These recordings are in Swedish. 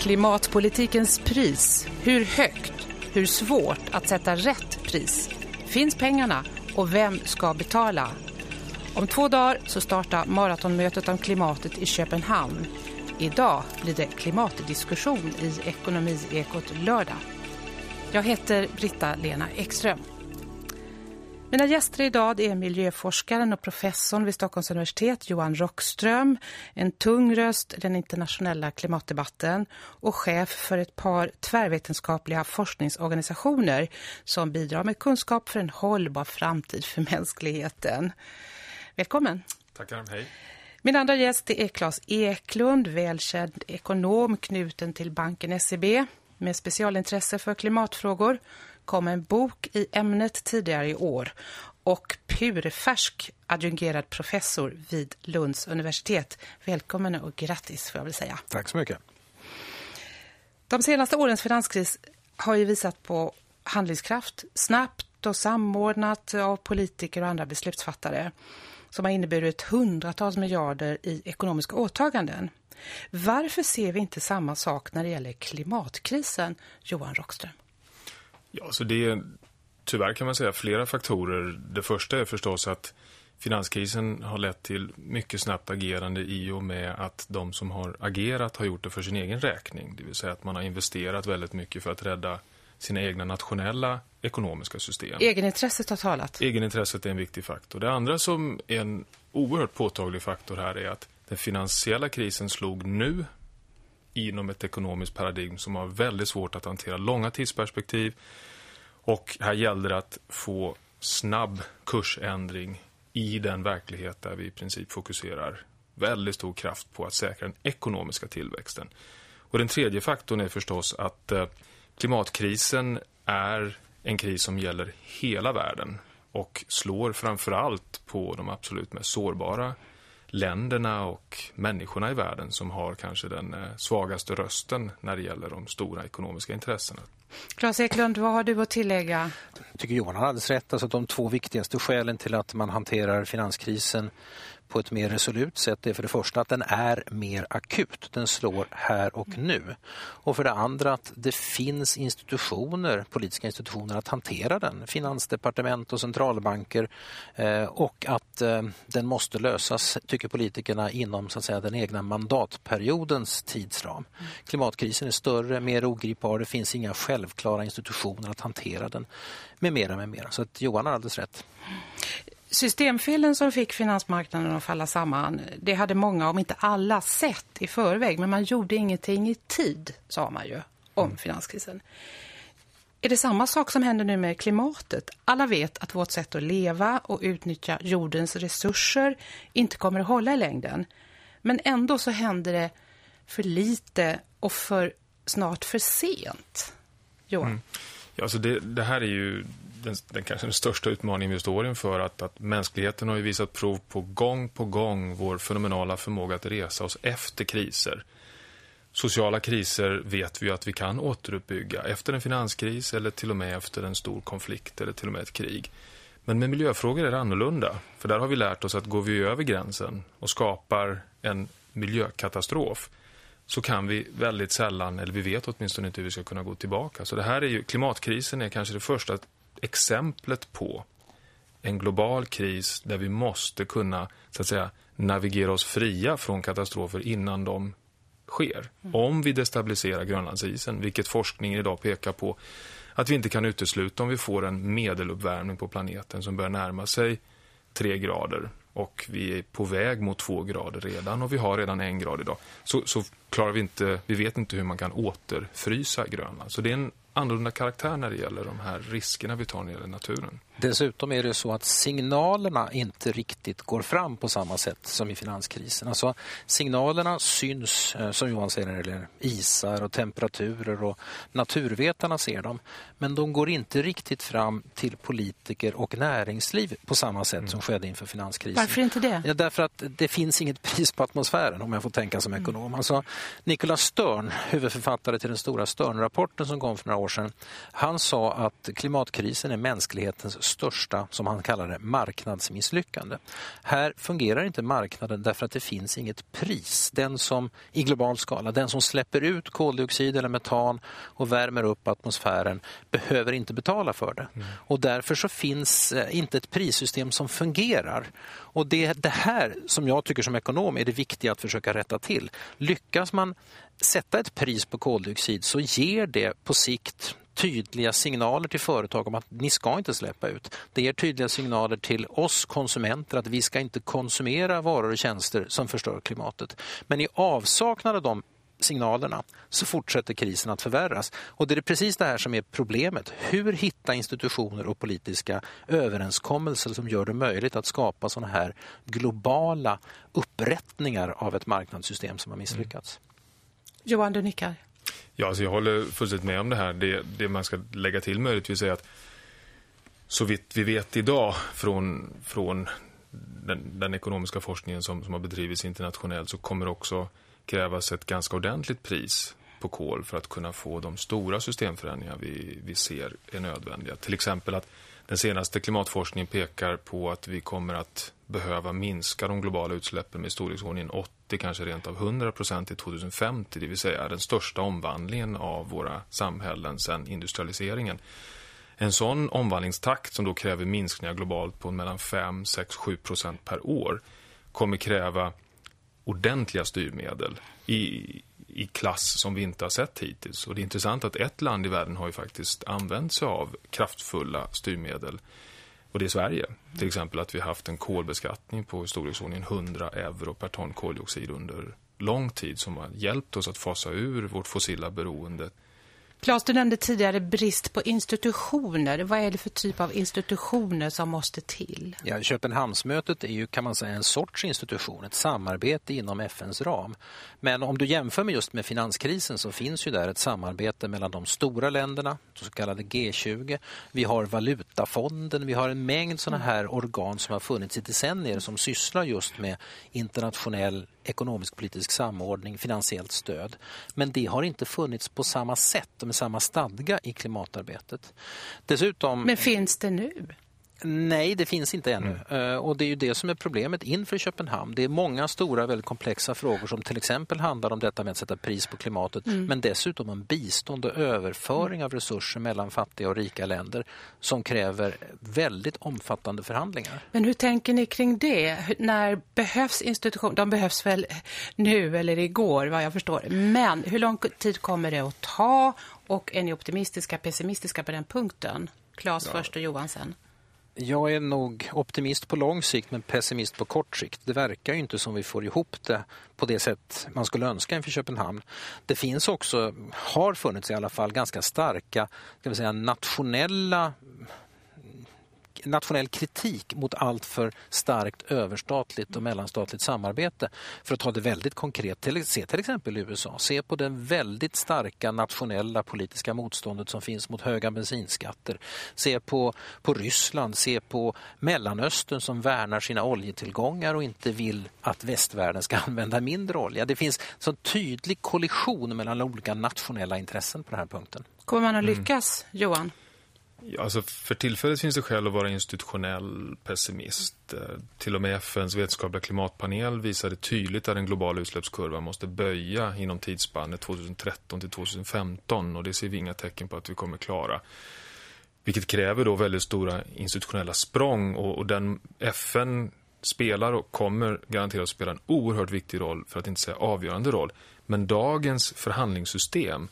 Klimatpolitikens pris. Hur högt? Hur svårt att sätta rätt pris? Finns pengarna och vem ska betala? Om två dagar så startar maratonmötet om klimatet i Köpenhamn. Idag blir det klimatdiskussion i Ekonomiekot lördag. Jag heter Britta-Lena Ekström. Mina gäster idag är miljöforskaren och professorn vid Stockholms universitet Johan Rockström, en tung röst i den internationella klimatdebatten och chef för ett par tvärvetenskapliga forskningsorganisationer som bidrar med kunskap för en hållbar framtid för mänskligheten. Välkommen. Tackar, hej. Min andra gäst är Claes Eklund, välkänd ekonom knuten till banken SEB med specialintresse för klimatfrågor kom en bok i ämnet tidigare i år och purfärsk adjungerad professor vid Lunds universitet. Välkommen och grattis får jag väl säga. Tack så mycket. De senaste årens finanskris har ju visat på handlingskraft snabbt och samordnat av politiker och andra beslutsfattare som har inneburit hundratals miljarder i ekonomiska åtaganden. Varför ser vi inte samma sak när det gäller klimatkrisen, Johan Rockström? Ja, så det är tyvärr kan man säga flera faktorer. Det första är förstås att finanskrisen har lett till mycket snabbt agerande i och med att de som har agerat har gjort det för sin egen räkning. Det vill säga att man har investerat väldigt mycket för att rädda sina egna nationella ekonomiska system. Egenintresset har talat. Egenintresset är en viktig faktor. Det andra som är en oerhört påtaglig faktor här är att den finansiella krisen slog nu inom ett ekonomiskt paradigm som har väldigt svårt att hantera långa tidsperspektiv. Och här gällde det att få snabb kursändring i den verklighet där vi i princip fokuserar väldigt stor kraft på att säkra den ekonomiska tillväxten. Och den tredje faktorn är förstås att eh, klimatkrisen är en kris som gäller hela världen och slår framförallt på de absolut mest sårbara länderna och människorna i världen som har kanske den eh, svagaste rösten när det gäller de stora ekonomiska intressena. Claes Eklund, vad har du att tillägga? Jag tycker Johan har alldeles rätt. Alltså de två viktigaste skälen till att man hanterar finanskrisen på ett mer resolut sätt är för det första att den är mer akut. Den slår här och nu. Och för det andra att det finns institutioner, politiska institutioner att hantera den. Finansdepartement och centralbanker eh, och att eh, den måste lösas, tycker politikerna, inom så att säga, den egna mandatperiodens tidsram. Klimatkrisen är större, mer ogripbar, det finns inga självklara institutioner att hantera den med mera med mera. Så att Johan har alldeles rätt. Systemfelen som fick finansmarknaden att falla samman, det hade många, om inte alla, sett i förväg. Men man gjorde ingenting i tid, sa man ju, om mm. finanskrisen. Är det samma sak som händer nu med klimatet? Alla vet att vårt sätt att leva och utnyttja jordens resurser inte kommer att hålla i längden. Men ändå så händer det för lite och för snart för sent. Johan? Mm. Ja, alltså det, det här är ju den, den kanske den största utmaningen vi står inför att, att mänskligheten har ju visat prov på gång på gång vår fenomenala förmåga att resa oss efter kriser. Sociala kriser vet vi att vi kan återuppbygga efter en finanskris eller till och med efter en stor konflikt eller till och med ett krig. Men med miljöfrågor är det annorlunda. För där har vi lärt oss att går vi över gränsen och skapar en miljökatastrof så kan vi väldigt sällan, eller vi vet åtminstone inte hur vi ska kunna gå tillbaka. Så det här är ju, klimatkrisen är kanske det första exemplet på en global kris där vi måste kunna så att säga, navigera oss fria från katastrofer innan de sker. Mm. Om vi destabiliserar Grönlandsisen, vilket forskningen idag pekar på att vi inte kan utesluta om vi får en medeluppvärmning på planeten som börjar närma sig tre grader och vi är på väg mot två grader redan och vi har redan en grad idag så, så klarar vi inte, vi vet inte hur man kan återfrysa Grönland. Så det är en annorlunda karaktär när det gäller de här riskerna vi tar när det gäller naturen. Dessutom är det så att signalerna inte riktigt går fram på samma sätt som i finanskrisen. Alltså signalerna syns, eh, som Johan säger, gäller isar och temperaturer och naturvetarna ser dem. Men de går inte riktigt fram till politiker och näringsliv på samma sätt mm. som skedde inför finanskrisen. Varför inte det? Ja, därför att det finns inget pris på atmosfären om jag får tänka som ekonom. Mm. Alltså, Nicholas Stern, huvudförfattare till den stora Stern-rapporten som kom för några år sedan, han sa att klimatkrisen är mänsklighetens största, som han kallar det, marknadsmisslyckande. Här fungerar inte marknaden därför att det finns inget pris. Den som i global skala, den som släpper ut koldioxid eller metan och värmer upp atmosfären behöver inte betala för det. Mm. Och därför så finns eh, inte ett prissystem som fungerar. Och det är det här som jag tycker som ekonom är det viktiga att försöka rätta till. Lyckas man sätta ett pris på koldioxid så ger det på sikt tydliga signaler till företag om att ni ska inte släppa ut. Det ger tydliga signaler till oss konsumenter att vi ska inte konsumera varor och tjänster som förstör klimatet. Men i avsaknad av de signalerna så fortsätter krisen att förvärras. Och det är precis det här som är problemet. Hur hitta institutioner och politiska överenskommelser som gör det möjligt att skapa sådana här globala upprättningar av ett marknadssystem som har misslyckats. Mm. Johan, du nickar. Ja, alltså jag håller fullständigt med om det här. Det, det man ska lägga till möjligtvis är att så vitt vi vet idag från, från den, den ekonomiska forskningen som, som har bedrivits internationellt så kommer också krävas ett ganska ordentligt pris på kol för att kunna få de stora systemförändringar vi, vi ser är nödvändiga. Till exempel att den senaste klimatforskningen pekar på att vi kommer att behöva minska de globala utsläppen med storleksordningen 80, kanske rent av 100 procent till 2050. Det vill säga den största omvandlingen av våra samhällen sedan industrialiseringen. En sån omvandlingstakt som då kräver minskningar globalt på mellan 5, 6, 7 procent per år kommer kräva ordentliga styrmedel i, i klass som vi inte har sett hittills. Och det är intressant att ett land i världen har ju faktiskt använt sig av kraftfulla styrmedel. Och det är Sverige. Till exempel att vi har haft en kolbeskattning på i storleksordningen 100 euro per ton koldioxid under lång tid som har hjälpt oss att fasa ur vårt fossila beroende Claes, du nämnde tidigare brist på institutioner. Vad är det för typ av institutioner som måste till? Ja, Köpenhamnsmötet är ju kan man säga en sorts institution, ett samarbete inom FNs ram. Men om du jämför med just med finanskrisen så finns ju där ett samarbete mellan de stora länderna, de så kallade G20. Vi har valutafonden, vi har en mängd sådana här organ som har funnits i decennier som sysslar just med internationell ekonomisk-politisk samordning, finansiellt stöd. Men det har inte funnits på samma sätt med samma stadga i klimatarbetet. Dessutom... Men finns det nu? Nej, det finns inte ännu. Mm. Och det är ju det som är problemet inför Köpenhamn. Det är många stora, väldigt komplexa frågor som till exempel handlar om detta med att sätta pris på klimatet, mm. men dessutom om bistånd och överföring av resurser mellan fattiga och rika länder som kräver väldigt omfattande förhandlingar. Men hur tänker ni kring det? När behövs institutioner? De behövs väl nu eller igår, vad jag förstår. Men hur lång tid kommer det att ta? Och är ni optimistiska, pessimistiska på den punkten? Claes ja. först och Johan sen. Jag är nog optimist på lång sikt men pessimist på kort sikt. Det verkar ju inte som vi får ihop det på det sätt man skulle önska inför Köpenhamn. Det finns också, har funnits i alla fall, ganska starka ska vi säga, nationella nationell kritik mot allt för starkt överstatligt och mellanstatligt samarbete. För att ta det väldigt konkret, se till exempel USA. Se på det väldigt starka nationella politiska motståndet som finns mot höga bensinskatter. Se på, på Ryssland, se på Mellanöstern som värnar sina oljetillgångar och inte vill att västvärlden ska använda mindre olja. Det finns en tydlig kollision mellan olika nationella intressen på den här punkten. Kommer man att lyckas, mm. Johan? Alltså för tillfället finns det skäl att vara institutionell pessimist. Eh, till och med FNs vetenskapliga klimatpanel visade tydligt att den globala utsläppskurvan måste böja inom tidsspannet 2013 till 2015 och det ser vi inga tecken på att vi kommer klara. Vilket kräver då väldigt stora institutionella språng och, och den FN spelar och kommer garanterat att spela en oerhört viktig roll, för att inte säga avgörande roll. Men dagens förhandlingssystem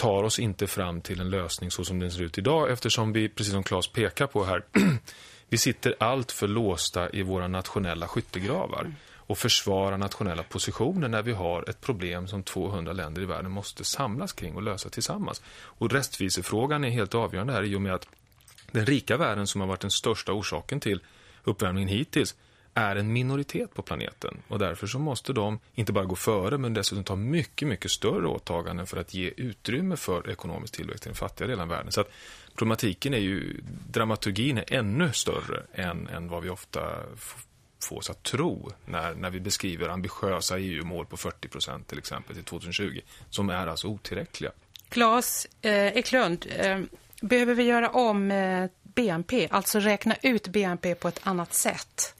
tar oss inte fram till en lösning så som den ser ut idag eftersom vi, precis som Claes pekar på här, vi sitter allt för låsta i våra nationella skyttegravar och försvarar nationella positioner när vi har ett problem som 200 länder i världen måste samlas kring och lösa tillsammans. Och rättvisefrågan är helt avgörande här i och med att den rika världen som har varit den största orsaken till uppvärmningen hittills är en minoritet på planeten och därför så måste de inte bara gå före men dessutom ta mycket, mycket större åtaganden för att ge utrymme för ekonomisk tillväxt i den fattiga delen av världen. Så att problematiken är ju, dramaturgin är ännu större än, än vad vi ofta får oss att tro när, när vi beskriver ambitiösa EU-mål på 40 procent till exempel till 2020 som är alltså otillräckliga. Claes eh, Eklund, eh, behöver vi göra om eh, BNP, alltså räkna ut BNP på ett annat sätt?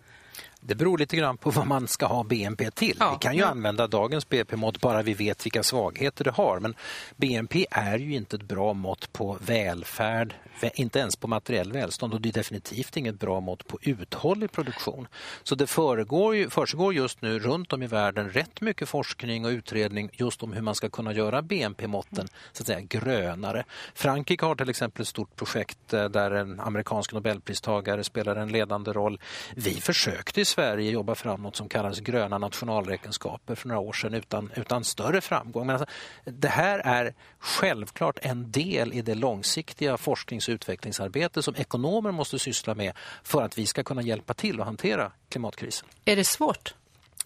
Det beror lite grann på vad man ska ha BNP till. Ja, vi kan ju ja. använda dagens BNP-mått bara vi vet vilka svagheter det har. Men BNP är ju inte ett bra mått på välfärd, inte ens på materiell välstånd och det är definitivt inget bra mått på uthållig produktion. Så det föregår ju, försiggår just nu runt om i världen rätt mycket forskning och utredning just om hur man ska kunna göra BNP-måtten så att säga grönare. Frankrike har till exempel ett stort projekt eh, där en amerikansk nobelpristagare spelar en ledande roll. Vi försökte i Sverige jobba fram något som kallas gröna nationalräkenskaper för några år sedan utan, utan större framgång. Men alltså, det här är självklart en del i det långsiktiga forsknings och utvecklingsarbete som ekonomer måste syssla med för att vi ska kunna hjälpa till att hantera klimatkrisen. Är det svårt?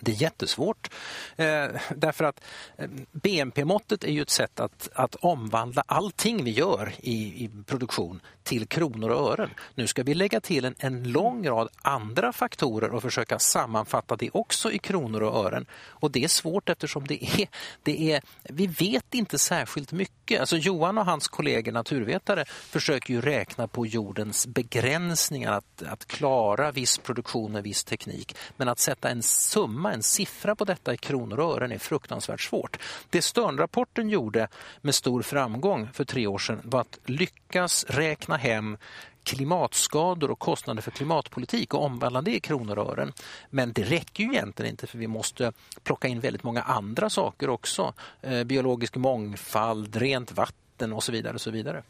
Det är jättesvårt eh, därför att eh, BNP-måttet är ju ett sätt att, att omvandla allting vi gör i, i, produktion till kronor och ören. Nu ska vi lägga till en, en lång rad andra faktorer och försöka sammanfatta det också i kronor och ören. Och det är svårt eftersom det är, det är vi vet inte särskilt mycket. Alltså Johan och hans kollegor naturvetare försöker ju räkna på jordens begränsningar att, att klara viss produktion med viss teknik. Men att sätta en summa en siffra på detta i kronor och ören är fruktansvärt svårt. Det Sternrapporten gjorde med stor framgång för tre år sedan var att lyckas räkna hem klimatskador och kostnader för klimatpolitik och omvandla det i kronor och ören. Men det räcker ju egentligen inte för vi måste plocka in väldigt många andra saker också. Eh, biologisk mångfald, rent vatten och så vidare. Och så vidare.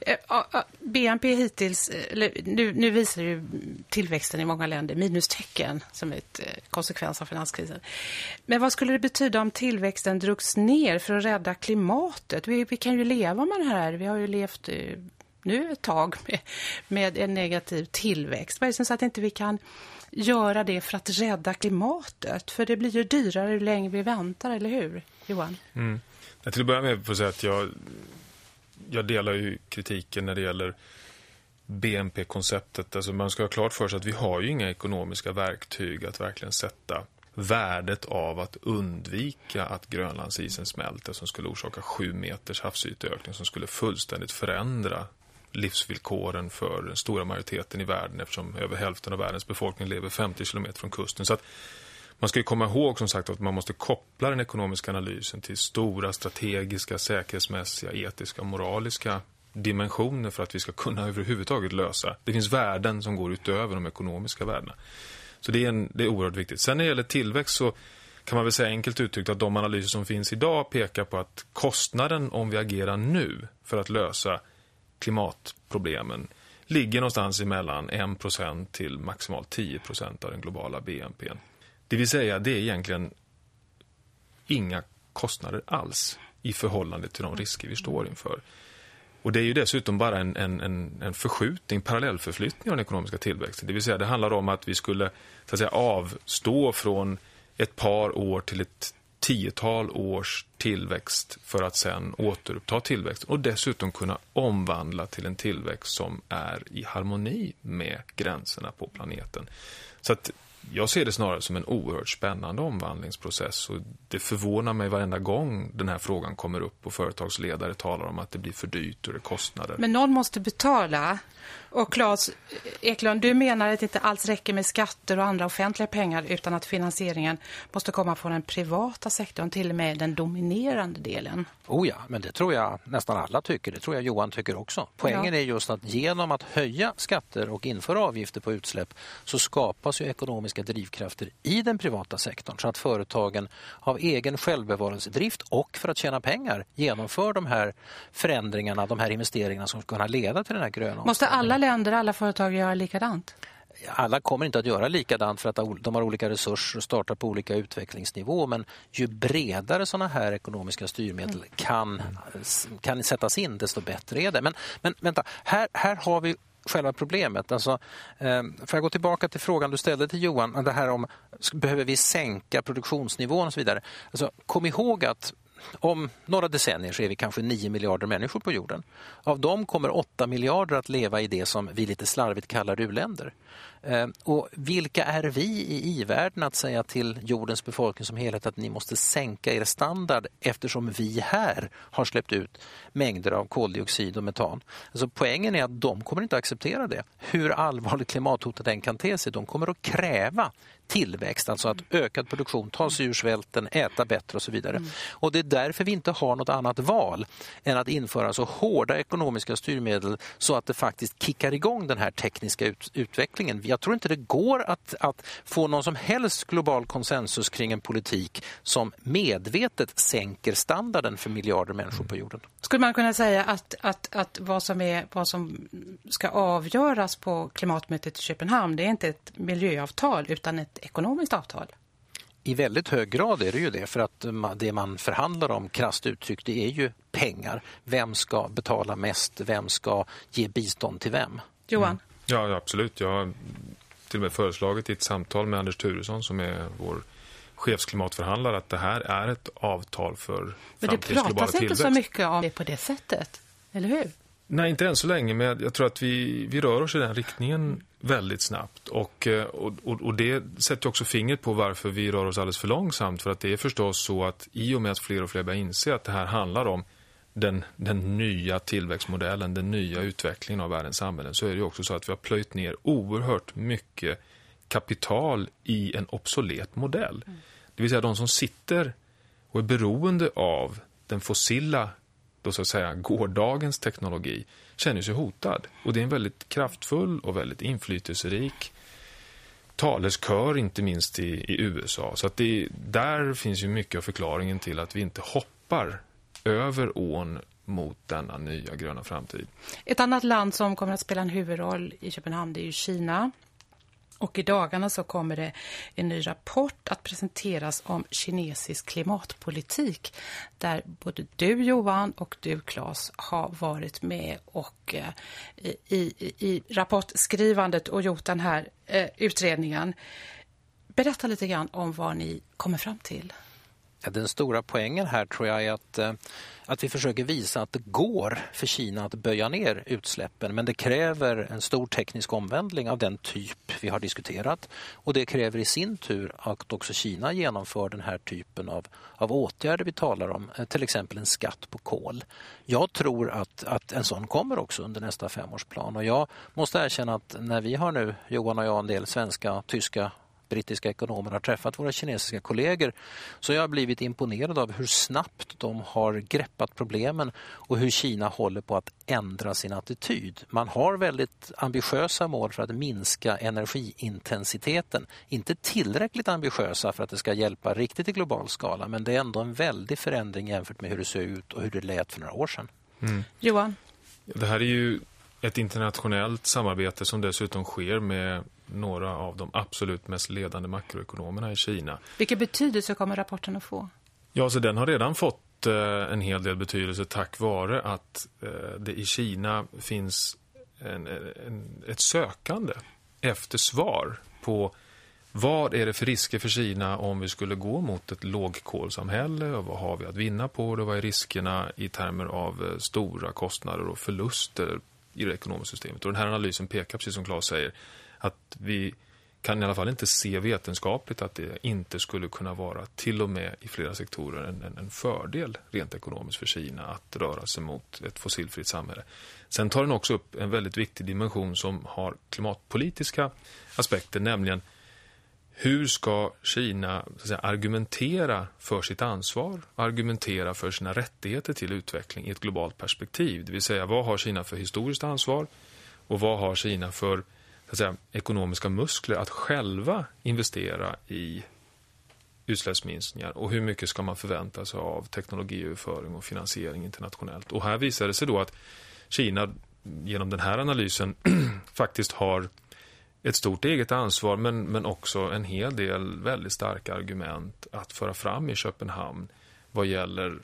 Eh, BNP hittills, eh, nu, nu visar ju tillväxten i många länder minustecken som ett konsekvens av finanskrisen. Men vad skulle det betyda om tillväxten drogs ner för att rädda klimatet? Vi, vi kan ju leva med det här. Vi har ju levt nu ett tag med, med en negativ tillväxt. Vad är det som att inte vi kan göra det för att rädda klimatet? För det blir ju dyrare ju längre vi väntar, eller hur, Johan? Mm. Till att börja med får jag säga att jag jag delar ju kritiken när det gäller BNP-konceptet. Alltså man ska ha klart för sig att vi har ju inga ekonomiska verktyg att verkligen sätta värdet av att undvika att Grönlandsisen smälter som skulle orsaka sju meters havsyteökning som skulle fullständigt förändra livsvillkoren för den stora majoriteten i världen eftersom över hälften av världens befolkning lever 50 kilometer från kusten. Så att man ska komma ihåg som sagt att man måste koppla den ekonomiska analysen till stora strategiska, säkerhetsmässiga, etiska och moraliska dimensioner för att vi ska kunna överhuvudtaget lösa. Det finns värden som går utöver de ekonomiska värdena. Så det är, en, det är oerhört viktigt. Sen när det gäller tillväxt så kan man väl säga enkelt uttryckt att de analyser som finns idag pekar på att kostnaden om vi agerar nu för att lösa klimatproblemen ligger någonstans mellan 1% till maximalt 10% av den globala BNPn. Det vill säga, det är egentligen inga kostnader alls i förhållande till de risker vi står inför. Och Det är ju dessutom bara en, en, en, en förskjutning, parallellförflyttning av den ekonomiska tillväxten. Det vill säga, det handlar om att vi skulle så att säga, avstå från ett par år till ett tiotal års tillväxt för att sen återuppta tillväxten och dessutom kunna omvandla till en tillväxt som är i harmoni med gränserna på planeten. Så att jag ser det snarare som en oerhört spännande omvandlingsprocess och det förvånar mig varenda gång den här frågan kommer upp och företagsledare talar om att det blir för dyrt och det kostnader. Men någon måste betala och Claes Eklund, du menar att det inte alls räcker med skatter och andra offentliga pengar utan att finansieringen måste komma från den privata sektorn, till och med den dominerande delen. Oh ja, men det tror jag nästan alla tycker. Det tror jag Johan tycker också. Poängen ja. är just att genom att höja skatter och införa avgifter på utsläpp så skapas ju ekonomiska drivkrafter i den privata sektorn så att företagen av egen självbevarelsedrift och för att tjäna pengar genomför de här förändringarna, de här investeringarna som ska kunna leda till den här gröna Måste alla länder, alla företag göra likadant? alla kommer inte att göra likadant för att de har olika resurser och startar på olika utvecklingsnivå men ju bredare sådana här ekonomiska styrmedel mm. kan, kan sättas in desto bättre är det. Men, men vänta, här, här har vi själva problemet. Alltså, eh, för jag gå tillbaka till frågan du ställde till Johan, det här om behöver vi sänka produktionsnivån och så vidare. Alltså, kom ihåg att om några decennier så är vi kanske 9 miljarder människor på jorden. Av dem kommer 8 miljarder att leva i det som vi lite slarvigt kallar uländer. Eh, och vilka är vi i i-världen att säga till jordens befolkning som helhet att ni måste sänka er standard eftersom vi här har släppt ut mängder av koldioxid och metan. Alltså poängen är att de kommer inte att acceptera det. Hur allvarligt klimathotet än kan te sig, de kommer att kräva tillväxt, alltså att ökad produktion, ta sig ur svälten, äta bättre och så vidare. Mm. Och det är därför vi inte har något annat val än att införa så hårda ekonomiska styrmedel så att det faktiskt kickar igång den här tekniska ut utvecklingen. Jag tror inte det går att, att få någon som helst global konsensus kring en politik som medvetet sänker standarden för miljarder människor på jorden. Skulle man kunna säga att, att, att vad, som är, vad som ska avgöras på klimatmötet i Köpenhamn det är inte ett miljöavtal utan ett ekonomiskt avtal? I väldigt hög grad är det ju det för att det man förhandlar om krasst uttryckt det är ju pengar. Vem ska betala mest? Vem ska ge bistånd till vem? Johan? Mm. Ja, absolut. Jag har till och med föreslagit i ett samtal med Anders Turesson som är vår chefsklimatförhandlare att det här är ett avtal för. Men det pratas inte så mycket om det på det sättet, eller hur? Nej, inte än så länge, men jag tror att vi, vi rör oss i den riktningen väldigt snabbt. Och, eh, och, och det sätter också fingret på varför vi rör oss alldeles för långsamt. För att det är förstås så att i och med att fler och fler börjar inse att det här handlar om den, den nya tillväxtmodellen, den nya utvecklingen av världens samhällen så är det också så att vi har plöjt ner oerhört mycket kapital i en obsolet modell. Mm. Det vill säga de som sitter och är beroende av den fossila då så att säga gårdagens teknologi känner sig hotad. Och det är en väldigt kraftfull och väldigt inflytelserik taleskör, inte minst i, i USA. Så att det, där finns ju mycket av förklaringen till att vi inte hoppar över ån mot denna nya gröna framtid. Ett annat land som kommer att spela en huvudroll i Köpenhamn det är ju Kina. Och i dagarna så kommer det en ny rapport att presenteras om kinesisk klimatpolitik där både du Johan och du Claes har varit med och eh, i, i, i rapportskrivandet och gjort den här eh, utredningen. Berätta lite grann om vad ni kommer fram till. Den stora poängen här tror jag är att, eh, att vi försöker visa att det går för Kina att böja ner utsläppen. Men det kräver en stor teknisk omvändling av den typ vi har diskuterat. Och det kräver i sin tur att också Kina genomför den här typen av, av åtgärder vi talar om, eh, till exempel en skatt på kol. Jag tror att, att en sån kommer också under nästa femårsplan. Och jag måste erkänna att när vi har nu, Johan och jag, en del svenska, tyska brittiska ekonomer har träffat våra kinesiska kollegor så jag har blivit imponerad av hur snabbt de har greppat problemen och hur Kina håller på att ändra sin attityd. Man har väldigt ambitiösa mål för att minska energiintensiteten. Inte tillräckligt ambitiösa för att det ska hjälpa riktigt i global skala men det är ändå en väldig förändring jämfört med hur det såg ut och hur det lät för några år sedan. Mm. Johan? Det här är ju ett internationellt samarbete som dessutom sker med några av de absolut mest ledande makroekonomerna i Kina. Vilken betydelse kommer rapporten att få? Ja, så den har redan fått eh, en hel del betydelse tack vare att eh, det i Kina finns en, en, ett sökande efter svar på vad är det för risker för Kina om vi skulle gå mot ett lågkolsamhälle och vad har vi att vinna på det? Vad är riskerna i termer av eh, stora kostnader och förluster i det ekonomiska systemet? Och den här analysen pekar, precis som Claes säger, att vi kan i alla fall inte se vetenskapligt att det inte skulle kunna vara till och med i flera sektorer en, en fördel rent ekonomiskt för Kina att röra sig mot ett fossilfritt samhälle. Sen tar den också upp en väldigt viktig dimension som har klimatpolitiska aspekter, nämligen hur ska Kina säga, argumentera för sitt ansvar, argumentera för sina rättigheter till utveckling i ett globalt perspektiv? Det vill säga, vad har Kina för historiskt ansvar och vad har Kina för säga, ekonomiska muskler att själva investera i utsläppsminskningar och hur mycket ska man förvänta sig av teknologiöverföring och finansiering internationellt. Och här visar det sig då att Kina genom den här analysen faktiskt har ett stort eget ansvar men, men också en hel del väldigt starka argument att föra fram i Köpenhamn vad gäller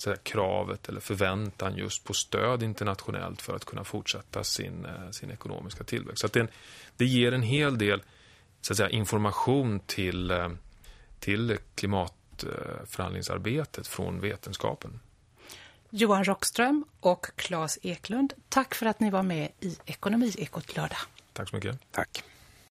säga, kravet eller förväntan just på stöd internationellt för att kunna fortsätta sin, eh, sin ekonomiska tillväxt. Så att det, det ger en hel del så att säga, information till, eh, till klimat klimatförhandlingsarbetet från vetenskapen. Johan Rockström och Claes Eklund, tack för att ni var med i Ekonomiekot lördag. Tack så mycket. Tack.